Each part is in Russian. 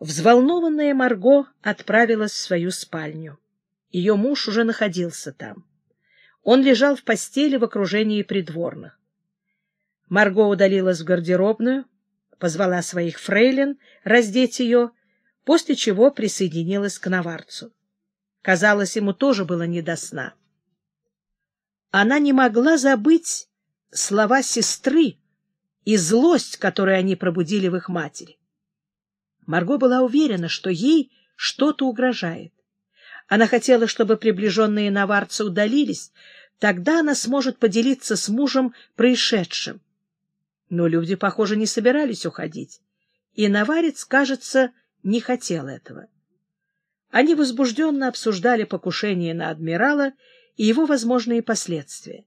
Взволнованная Марго отправилась в свою спальню. Ее муж уже находился там. Он лежал в постели в окружении придворных. Марго удалилась в гардеробную, позвала своих фрейлин раздеть ее, после чего присоединилась к наварцу. Казалось, ему тоже было не до сна. Она не могла забыть слова сестры и злость, которую они пробудили в их матери. Марго была уверена, что ей что-то угрожает. Она хотела, чтобы приближенные наварцы удалились, тогда она сможет поделиться с мужем происшедшим. Но люди, похоже, не собирались уходить, и наварец, кажется, не хотел этого. Они возбужденно обсуждали покушение на адмирала и его возможные последствия.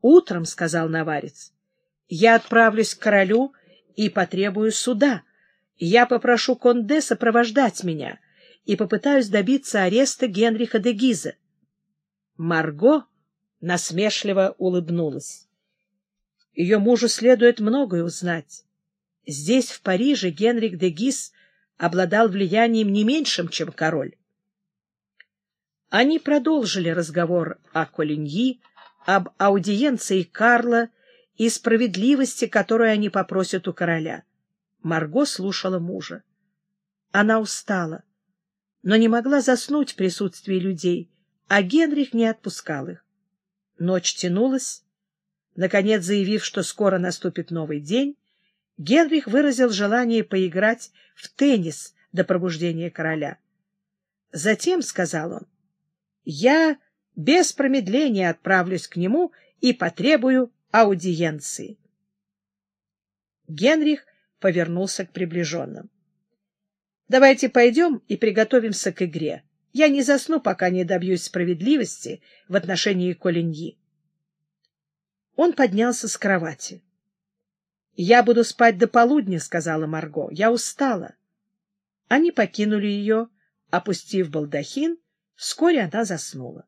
«Утром, — сказал наварец, — я отправлюсь к королю и потребую суда. Я попрошу Конде сопровождать меня и попытаюсь добиться ареста Генриха де Гиза». Марго насмешливо улыбнулась. Ее мужу следует многое узнать. Здесь, в Париже, Генрих де Гиз обладал влиянием не меньшим, чем король. Они продолжили разговор о Колиньи, об аудиенции Карла и справедливости, которую они попросят у короля. Марго слушала мужа. Она устала, но не могла заснуть в присутствии людей, а Генрих не отпускал их. Ночь тянулась. Наконец, заявив, что скоро наступит новый день, Генрих выразил желание поиграть в теннис до пробуждения короля. Затем, — сказал он, — я без промедления отправлюсь к нему и потребую аудиенции. Генрих повернулся к приближенным. — Давайте пойдем и приготовимся к игре. Я не засну, пока не добьюсь справедливости в отношении Колиньи. Он поднялся с кровати. «Я буду спать до полудня», — сказала Марго. «Я устала». Они покинули ее, опустив балдахин. Вскоре она заснула.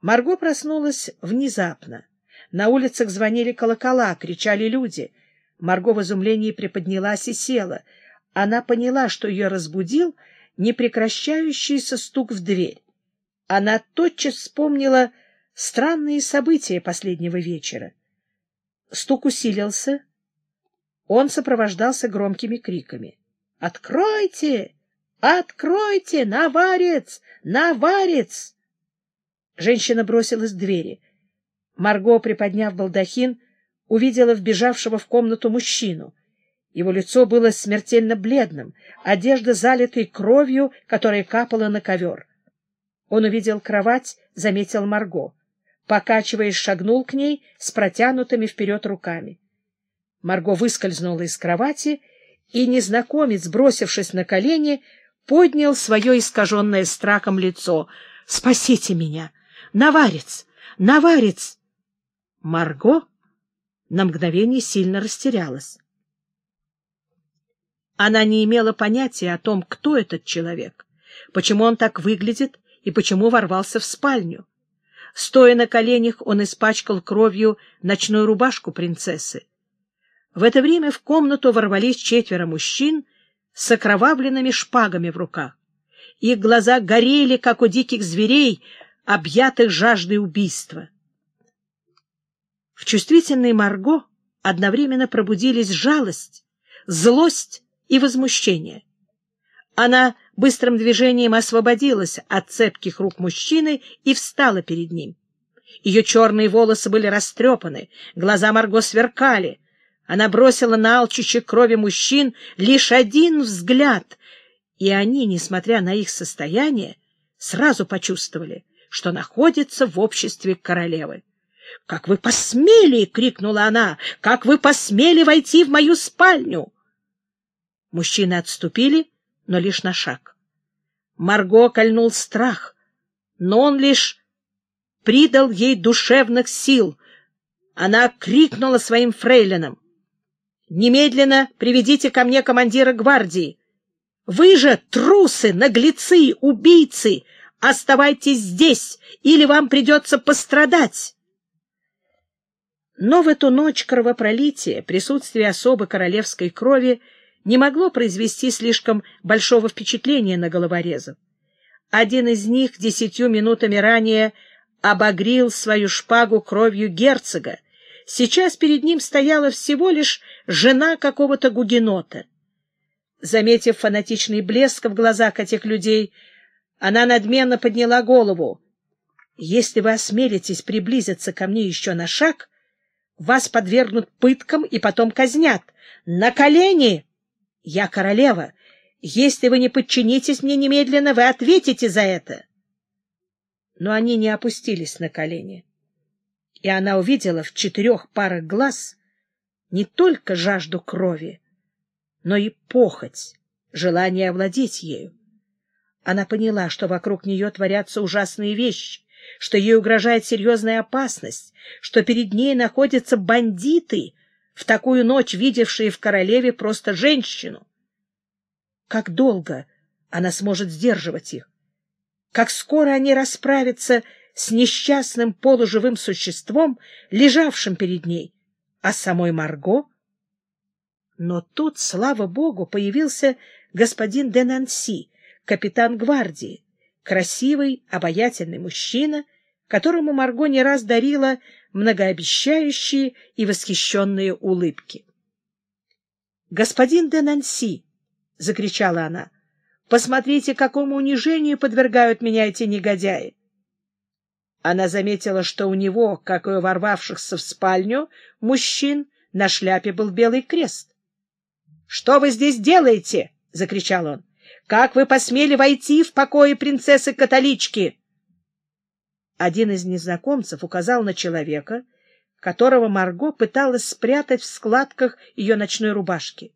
Марго проснулась внезапно. На улицах звонили колокола, кричали люди. Марго в изумлении приподнялась и села. Она поняла, что ее разбудил непрекращающийся стук в дверь. Она тотчас вспомнила странные события последнего вечера. Стук усилился, он сопровождался громкими криками. «Откройте! Откройте! Наварец! Наварец!» Женщина бросилась к двери. Марго, приподняв балдахин, увидела вбежавшего в комнату мужчину. Его лицо было смертельно бледным, одежда залитой кровью, которая капала на ковер. Он увидел кровать, заметил Марго. Покачиваясь, шагнул к ней с протянутыми вперед руками. Марго выскользнула из кровати, и незнакомец, бросившись на колени, поднял свое искаженное страхом лицо. «Спасите меня! Наварец! Наварец!» Марго на мгновение сильно растерялась. Она не имела понятия о том, кто этот человек, почему он так выглядит и почему ворвался в спальню. Стоя на коленях, он испачкал кровью ночную рубашку принцессы. В это время в комнату ворвались четверо мужчин с окровавленными шпагами в руках. Их глаза горели, как у диких зверей, объятых жаждой убийства. В чувствительной Марго одновременно пробудились жалость, злость и возмущение. Она быстрым движением освободилась от цепких рук мужчины и встала перед ним. Ее черные волосы были растрепаны, глаза Марго сверкали, она бросила на алчущие крови мужчин лишь один взгляд, и они, несмотря на их состояние, сразу почувствовали, что находятся в обществе королевы. «Как вы посмели!» — крикнула она. «Как вы посмели войти в мою спальню!» Мужчины отступили, но лишь на шаг. Марго кольнул страх, но он лишь придал ей душевных сил. Она крикнула своим фрейлинам. Немедленно приведите ко мне командира гвардии. Вы же трусы, наглецы, убийцы! Оставайтесь здесь, или вам придется пострадать!» Но в эту ночь кровопролития, присутствие особо королевской крови не могло произвести слишком большого впечатления на головорезов. Один из них десятью минутами ранее обогрил свою шпагу кровью герцога. Сейчас перед ним стояла всего лишь жена какого-то гугенота. Заметив фанатичный блеск в глазах этих людей, она надменно подняла голову. «Если вы осмелитесь приблизиться ко мне еще на шаг, вас подвергнут пыткам и потом казнят. На колени! Я королева. Если вы не подчинитесь мне немедленно, вы ответите за это». Но они не опустились на колени. И она увидела в четырех парах глаз не только жажду крови, но и похоть, желание овладеть ею. Она поняла, что вокруг нее творятся ужасные вещи, что ей угрожает серьезная опасность, что перед ней находятся бандиты, в такую ночь видевшие в королеве просто женщину. Как долго она сможет сдерживать их? Как скоро они расправятся с несчастным полуживым существом, лежавшим перед ней, а самой Марго? Но тут, слава богу, появился господин де Нанси, капитан гвардии, красивый, обаятельный мужчина, которому Марго не раз дарила многообещающие и восхищенные улыбки. «Господин де Нанси!» — закричала она. «Посмотрите, какому унижению подвергают меня эти негодяи!» Она заметила, что у него, как и у ворвавшихся в спальню, мужчин на шляпе был белый крест. «Что вы здесь делаете?» — закричал он. «Как вы посмели войти в покои принцессы-католички?» Один из незнакомцев указал на человека, которого Марго пыталась спрятать в складках ее ночной рубашки.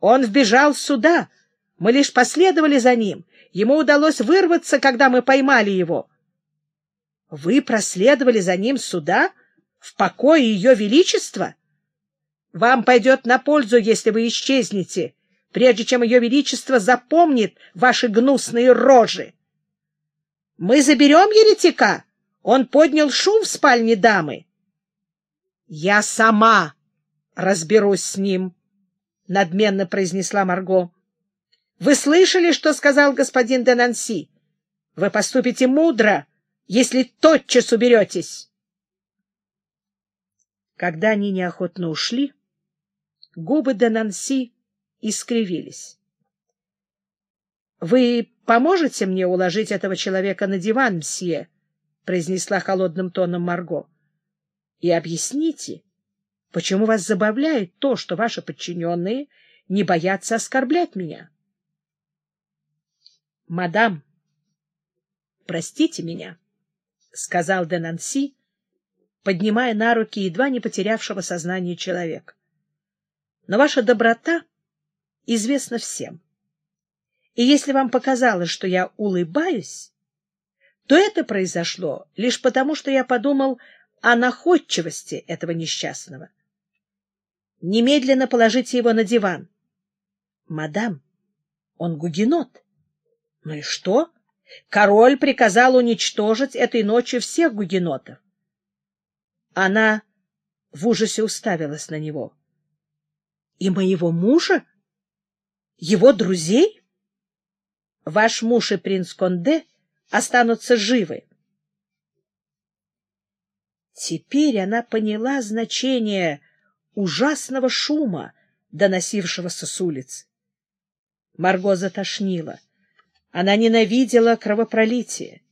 «Он вбежал сюда. Мы лишь последовали за ним. Ему удалось вырваться, когда мы поймали его». «Вы проследовали за ним сюда? В покое Ее Величества?» «Вам пойдет на пользу, если вы исчезнете, прежде чем Ее Величество запомнит ваши гнусные рожи». Мы заберем еретика? Он поднял шум в спальне дамы. Я сама разберусь с ним, — надменно произнесла Марго. Вы слышали, что сказал господин Денанси? Вы поступите мудро, если тотчас уберетесь. Когда они неохотно ушли, губы Денанси искривились. — Вы поможете мне уложить этого человека на диван, мсье? — произнесла холодным тоном Марго. — И объясните, почему вас забавляет то, что ваши подчиненные не боятся оскорблять меня? — Мадам, простите меня, — сказал Денанси, поднимая на руки едва не потерявшего сознание человека. — Но ваша доброта известна всем. — и если вам показалось, что я улыбаюсь, то это произошло лишь потому, что я подумал о находчивости этого несчастного. Немедленно положите его на диван. Мадам, он гугенот. Ну и что? Король приказал уничтожить этой ночью всех гугенотов. Она в ужасе уставилась на него. И моего мужа? Его друзей? Ваш муж и принц Конде останутся живы. Теперь она поняла значение ужасного шума, доносившегося с улиц. Марго затошнила. Она ненавидела кровопролитие.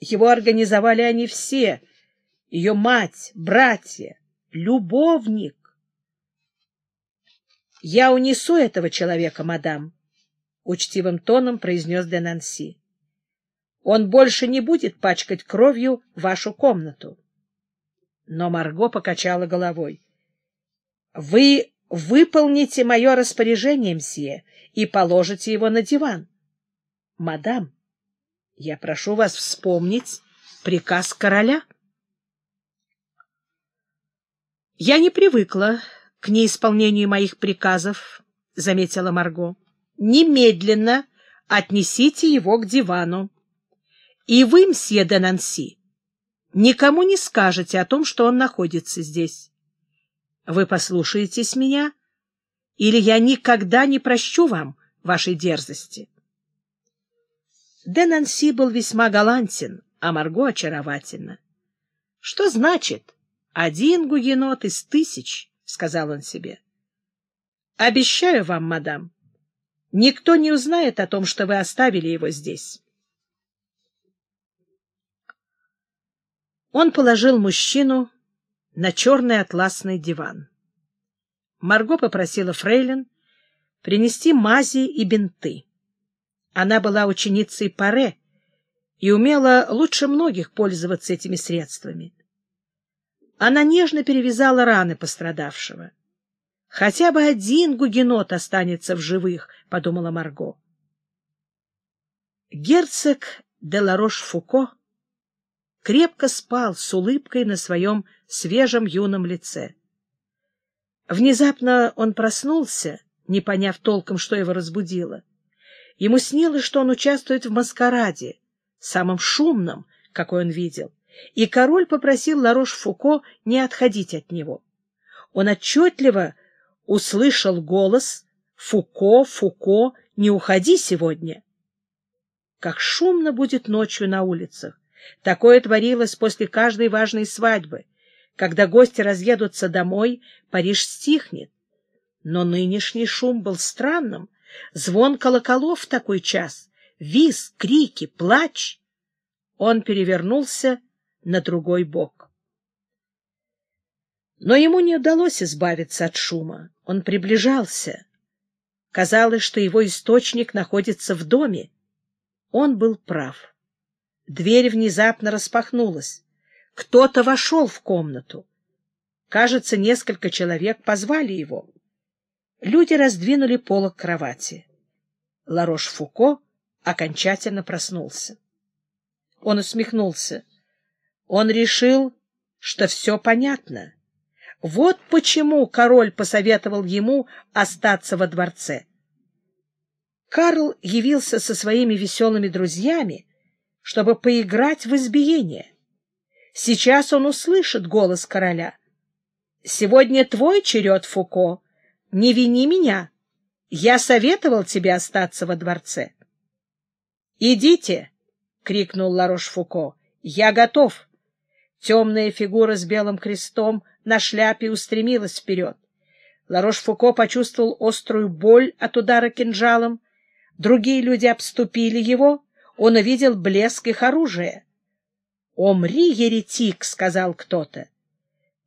Его организовали они все — ее мать, братья, любовник. — Я унесу этого человека, мадам, — учтивым тоном произнес Денанси. — Он больше не будет пачкать кровью вашу комнату. Но Марго покачала головой. — Вы выполните мое распоряжение, мсье, и положите его на диван. — Мадам, я прошу вас вспомнить приказ короля. — Я не привыкла к неисполнению моих приказов, — заметила Марго немедленно отнесите его к дивану. И вы, мсье де Нанси, никому не скажете о том, что он находится здесь. Вы послушаетесь меня или я никогда не прощу вам вашей дерзости. Де Нанси был весьма галантен, а Марго очаровательна. — Что значит один гугенот из тысяч? — сказал он себе. — Обещаю вам, мадам, никто не узнает о том, что вы оставили его здесь. Он положил мужчину на черный атласный диван. Марго попросила фрейлин принести мази и бинты. Она была ученицей Паре и умела лучше многих пользоваться этими средствами. Она нежно перевязала раны пострадавшего. «Хотя бы один гугенот останется в живых», — подумала Марго. Герцог де Ларош-Фуко крепко спал с улыбкой на своем свежем юном лице. Внезапно он проснулся, не поняв толком, что его разбудило. Ему снилось, что он участвует в маскараде, самом шумном, какой он видел, и король попросил Ларош-Фуко не отходить от него. Он отчетливо услышал голос «Фуко, Фуко, не уходи сегодня!» Как шумно будет ночью на улицах! Такое творилось после каждой важной свадьбы. Когда гости разъедутся домой, Париж стихнет. Но нынешний шум был странным. Звон колоколов в такой час, виз, крики, плач. Он перевернулся на другой бок. Но ему не удалось избавиться от шума. Он приближался. Казалось, что его источник находится в доме. Он был прав. Дверь внезапно распахнулась. Кто-то вошел в комнату. Кажется, несколько человек позвали его. Люди раздвинули полок кровати. Ларош-Фуко окончательно проснулся. Он усмехнулся. Он решил, что все понятно. Вот почему король посоветовал ему остаться во дворце. Карл явился со своими веселыми друзьями, чтобы поиграть в избиение. Сейчас он услышит голос короля. «Сегодня твой черед, Фуко. Не вини меня. Я советовал тебе остаться во дворце». «Идите!» — крикнул Ларош-Фуко. «Я готов!» Темная фигура с белым крестом на шляпе устремилась вперед. Ларош-Фуко почувствовал острую боль от удара кинжалом. Другие люди обступили его. Он увидел блеск их оружия. «Омри, еретик!» — сказал кто-то.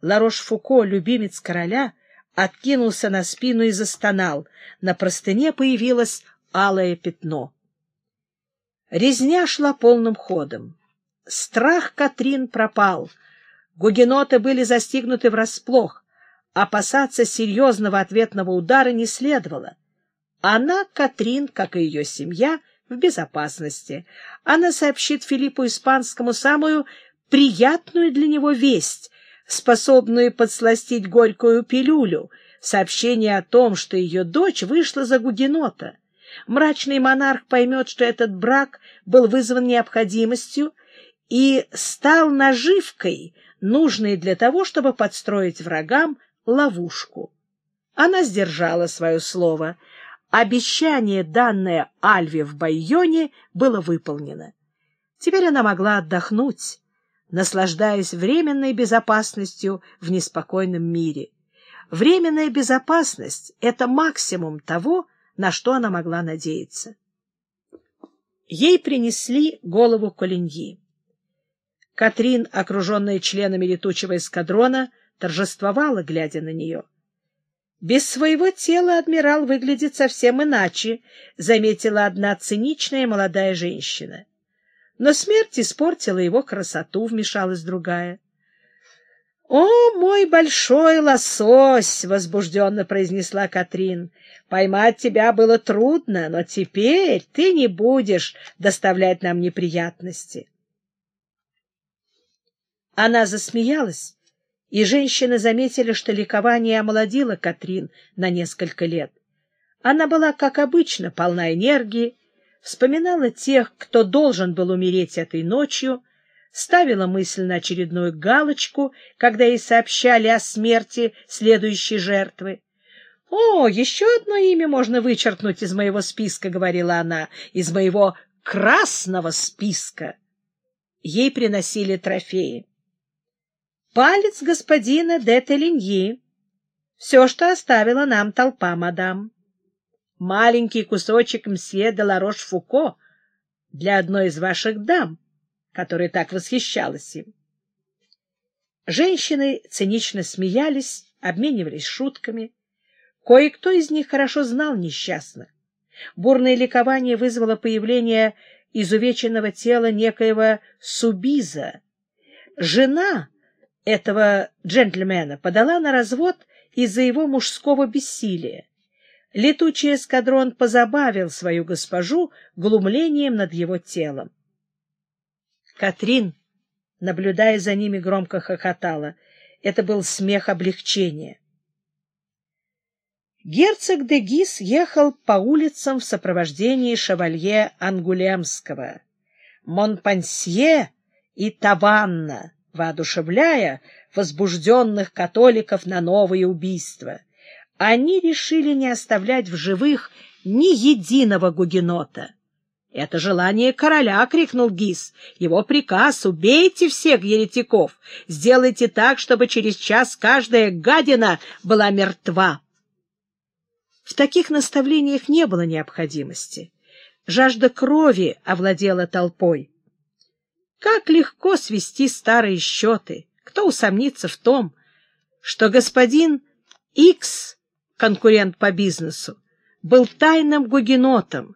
Ларош-Фуко, любимец короля, откинулся на спину и застонал. На простыне появилось алое пятно. Резня шла полным ходом. Страх Катрин пропал. Гугеноты были застигнуты врасплох. Опасаться серьезного ответного удара не следовало. Она, Катрин, как и ее семья, в безопасности. Она сообщит Филиппу Испанскому самую приятную для него весть, способную подсластить горькую пилюлю, сообщение о том, что ее дочь вышла за Гугенота. Мрачный монарх поймет, что этот брак был вызван необходимостью и стал наживкой, нужной для того, чтобы подстроить врагам ловушку. Она сдержала свое слово. Обещание, данное Альве в Байоне, было выполнено. Теперь она могла отдохнуть, наслаждаясь временной безопасностью в неспокойном мире. Временная безопасность — это максимум того, на что она могла надеяться. Ей принесли голову Колиньи. Катрин, окруженная членами летучего эскадрона, торжествовала, глядя на нее. «Без своего тела адмирал выглядит совсем иначе», — заметила одна циничная молодая женщина. Но смерть испортила его красоту, вмешалась другая. «О, мой большой лосось!» — возбужденно произнесла Катрин. «Поймать тебя было трудно, но теперь ты не будешь доставлять нам неприятности». Она засмеялась, и женщины заметили, что ликование омолодило Катрин на несколько лет. Она была, как обычно, полна энергии, вспоминала тех, кто должен был умереть этой ночью, ставила мысль на очередную галочку, когда ей сообщали о смерти следующей жертвы. — О, еще одно имя можно вычеркнуть из моего списка, — говорила она, — из моего красного списка. Ей приносили трофеи. Палец господина де Телиньи. Все, что оставила нам толпа, мадам. Маленький кусочек мсье де Ларош-Фуко для одной из ваших дам, которая так восхищалась им. Женщины цинично смеялись, обменивались шутками. Кое-кто из них хорошо знал несчастных. Бурное ликование вызвало появление изувеченного тела некоего Субиза. Жена этого джентльмена подала на развод из-за его мужского бессилия. Летучий эскадрон позабавил свою госпожу глумлением над его телом. Катрин, наблюдая за ними, громко хохотала. Это был смех облегчения. Герцог де Гис ехал по улицам в сопровождении шевалье Ангулемского, Монпансье и Таванна, воодушевляя возбужденных католиков на новые убийства. Они решили не оставлять в живых ни единого гугенота. «Это желание короля!» — крикнул Гис. «Его приказ — убейте всех еретиков! Сделайте так, чтобы через час каждая гадина была мертва!» В таких наставлениях не было необходимости. Жажда крови овладела толпой. Как легко свести старые счеты! Кто усомнится в том, что господин Икс, конкурент по бизнесу, был тайным гугенотом,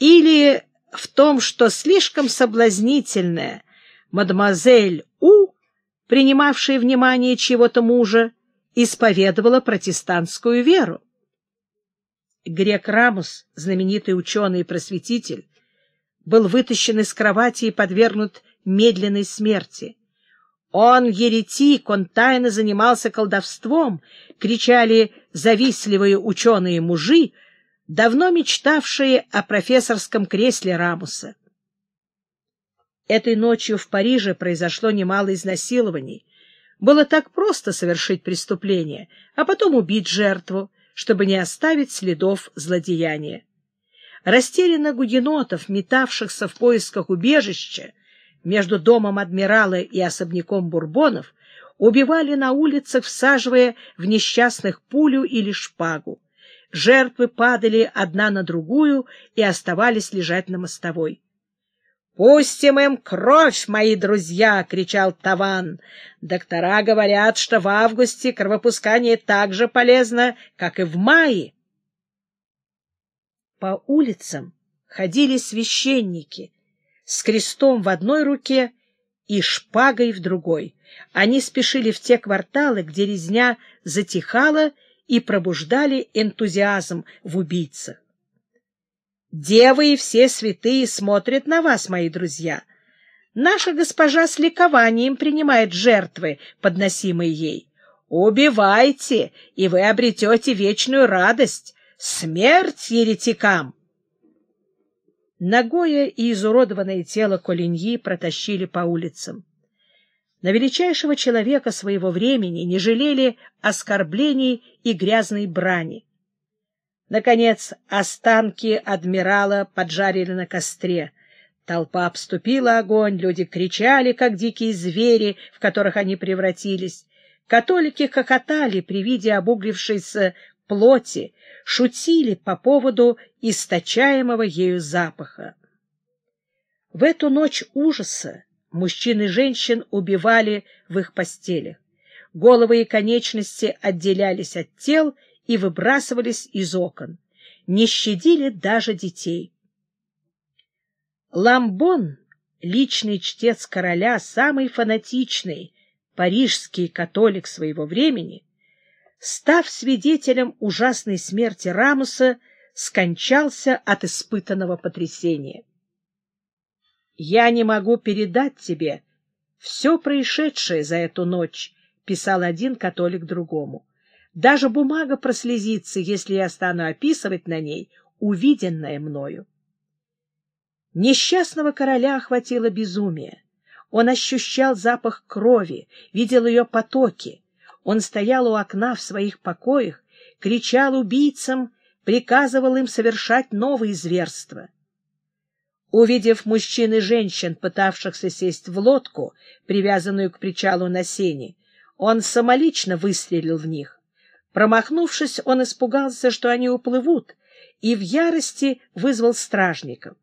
или в том, что слишком соблазнительная мадемуазель У, принимавшая внимание чего-то мужа, исповедовала протестантскую веру. Грек Рамус, знаменитый ученый и просветитель, был вытащен из кровати и подвергнут медленной смерти. «Он еретик, он тайно занимался колдовством!» — кричали завистливые ученые-мужи, давно мечтавшие о профессорском кресле Рамуса. Этой ночью в Париже произошло немало изнасилований. Было так просто совершить преступление, а потом убить жертву, чтобы не оставить следов злодеяния. Растерянно гугенотов, метавшихся в поисках убежища между домом адмирала и особняком бурбонов, убивали на улицах, всаживая в несчастных пулю или шпагу. Жертвы падали одна на другую и оставались лежать на мостовой. «Пустим им кровь, мои друзья!» — кричал Таван. «Доктора говорят, что в августе кровопускание так же полезно, как и в мае». По улицам ходили священники с крестом в одной руке и шпагой в другой. Они спешили в те кварталы, где резня затихала, и пробуждали энтузиазм в убийцах. Девы и все святые смотрят на вас, мои друзья. Наша госпожа с ликованием принимает жертвы, подносимые ей. Убивайте, и вы обретете вечную радость. Смерть еретикам! Ногое и изуродованное тело Колиньи протащили по улицам. На величайшего человека своего времени не жалели оскорблений и грязной брани. Наконец, останки адмирала поджарили на костре. Толпа обступила огонь, люди кричали, как дикие звери, в которых они превратились. Католики хохотали при виде обуглившейся плоти, шутили по поводу источаемого ею запаха. В эту ночь ужаса мужчин и женщин убивали в их постелях. Головы и конечности отделялись от тел и выбрасывались из окон. Не щадили даже детей. Ламбон, личный чтец короля, самый фанатичный парижский католик своего времени, став свидетелем ужасной смерти Рамуса, скончался от испытанного потрясения. «Я не могу передать тебе все происшедшее за эту ночь», — писал один католик другому. «Даже бумага прослезится, если я стану описывать на ней увиденное мною». Несчастного короля охватило безумие. Он ощущал запах крови, видел ее потоки. Он стоял у окна в своих покоях, кричал убийцам, приказывал им совершать новые зверства. Увидев мужчин и женщин, пытавшихся сесть в лодку, привязанную к причалу на сене, он самолично выстрелил в них. Промахнувшись, он испугался, что они уплывут, и в ярости вызвал стражников.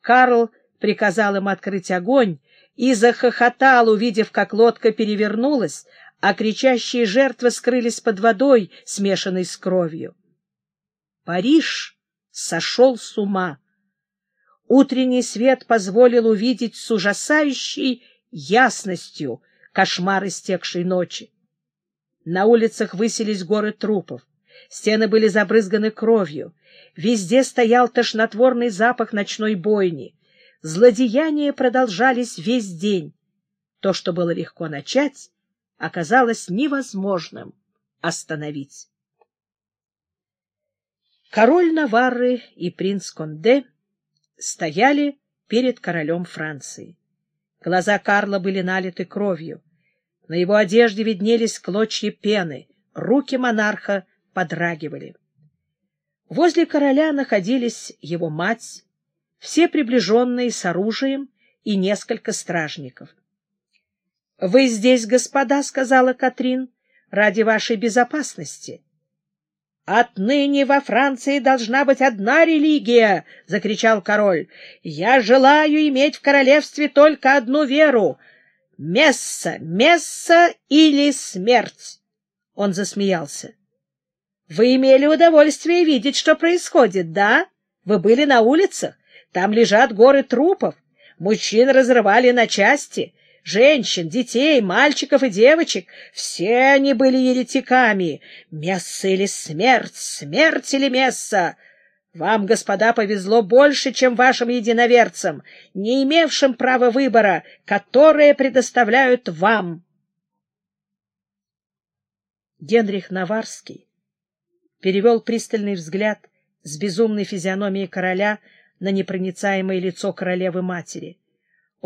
Карл приказал им открыть огонь и захохотал, увидев, как лодка перевернулась, а кричащие жертвы скрылись под водой, смешанной с кровью. Париж сошел с ума. Утренний свет позволил увидеть с ужасающей ясностью кошмар истекшей ночи. На улицах высились горы трупов, стены были забрызганы кровью, везде стоял тошнотворный запах ночной бойни. Злодеяния продолжались весь день. То, что было легко начать, оказалось невозможным остановить. Король Наварры и принц Конде стояли перед королем Франции. Глаза Карла были налиты кровью. На его одежде виднелись клочья пены, руки монарха подрагивали. Возле короля находились его мать, все приближенные с оружием и несколько стражников. — Вы здесь, господа, — сказала Катрин, — ради вашей безопасности. — Отныне во Франции должна быть одна религия, — закричал король. — Я желаю иметь в королевстве только одну веру — месса, месса или смерть. Он засмеялся. — Вы имели удовольствие видеть, что происходит, да? Вы были на улицах? Там лежат горы трупов. Мужчин разрывали на части женщин, детей, мальчиков и девочек. Все они были еретиками. Месса или смерть, смерть или месса. Вам, господа, повезло больше, чем вашим единоверцам, не имевшим права выбора, которое предоставляют вам. Генрих Наварский перевел пристальный взгляд с безумной физиономией короля на непроницаемое лицо королевы-матери.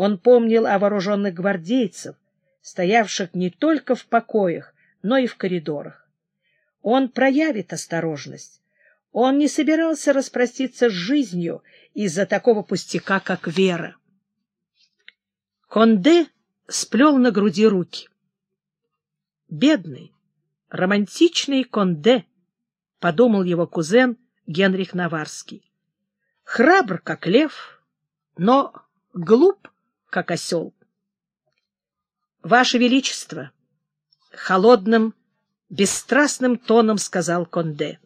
Он помнил о вооруженных гвардейцев, стоявших не только в покоях, но и в коридорах. Он проявит осторожность. Он не собирался распроститься с жизнью из-за такого пустяка, как вера. Конде сплел на груди руки. «Бедный, романтичный Конде», — подумал его кузен Генрих Наварский. «Храбр, как лев, но глуп, как осел. — Ваше Величество! — холодным, бесстрастным тоном сказал Конде.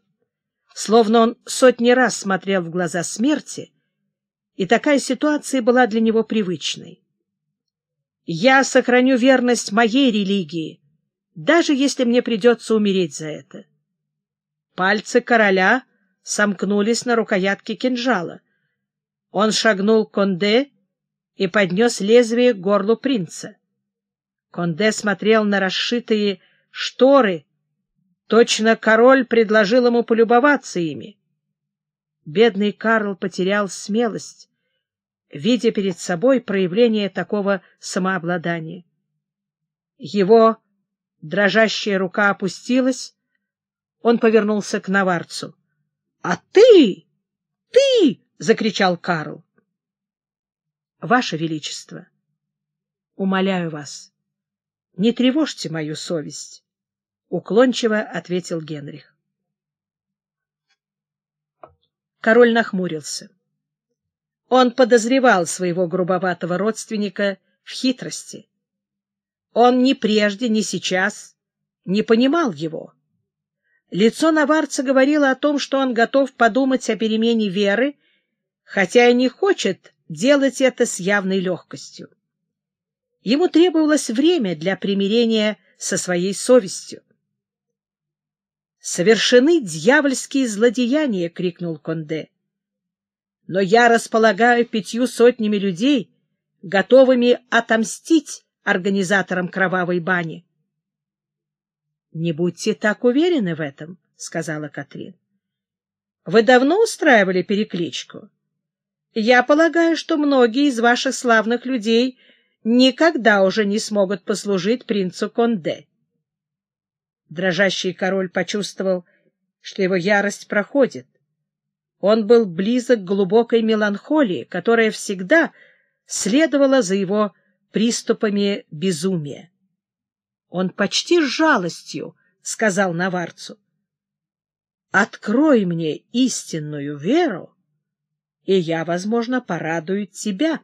Словно он сотни раз смотрел в глаза смерти, и такая ситуация была для него привычной. «Я сохраню верность моей религии, даже если мне придется умереть за это». Пальцы короля сомкнулись на рукоятке кинжала. Он шагнул к Конде и поднес лезвие к горлу принца. Конде смотрел на расшитые шторы. Точно король предложил ему полюбоваться ими. Бедный Карл потерял смелость, видя перед собой проявление такого самообладания. Его дрожащая рука опустилась, он повернулся к наварцу. — А ты! Ты! — закричал Карл. Ваше Величество, умоляю вас, не тревожьте мою совесть, — уклончиво ответил Генрих. Король нахмурился. Он подозревал своего грубоватого родственника в хитрости. Он ни прежде, ни сейчас не понимал его. Лицо наварца говорило о том, что он готов подумать о перемене веры, хотя и не хочет делать это с явной легкостью. Ему требовалось время для примирения со своей совестью. «Совершены дьявольские злодеяния!» — крикнул Конде. «Но я располагаю пятью сотнями людей, готовыми отомстить организаторам кровавой бани». «Не будьте так уверены в этом», — сказала Катрин. «Вы давно устраивали перекличку?» Я полагаю, что многие из ваших славных людей никогда уже не смогут послужить принцу Конде. Дрожащий король почувствовал что его ярость проходит. Он был близок к глубокой меланхолии, которая всегда следовала за его приступами безумия. Он почти с жалостью сказал Наварцу, «Открой мне истинную веру, и я, возможно, порадую тебя».